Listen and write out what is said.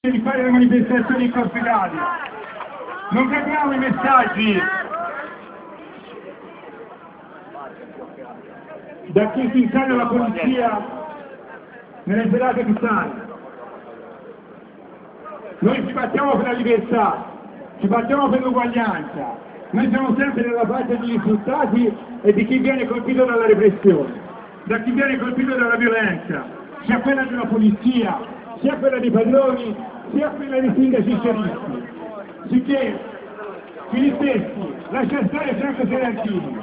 di fare le manifestazioni incorporate. Non capiamo i messaggi da chi si insegna la polizia nelle serate pisane. Noi ci battiamo per la libertà, ci battiamo per l'uguaglianza, noi siamo sempre dalla parte degli risultati e di chi viene colpito dalla repressione, da chi viene colpito dalla violenza, sia quella della polizia, sia quella dei padroni, sia quella dei sindaci scieristi. Sicché, Filippeschi, lascia stare Franco Serantini.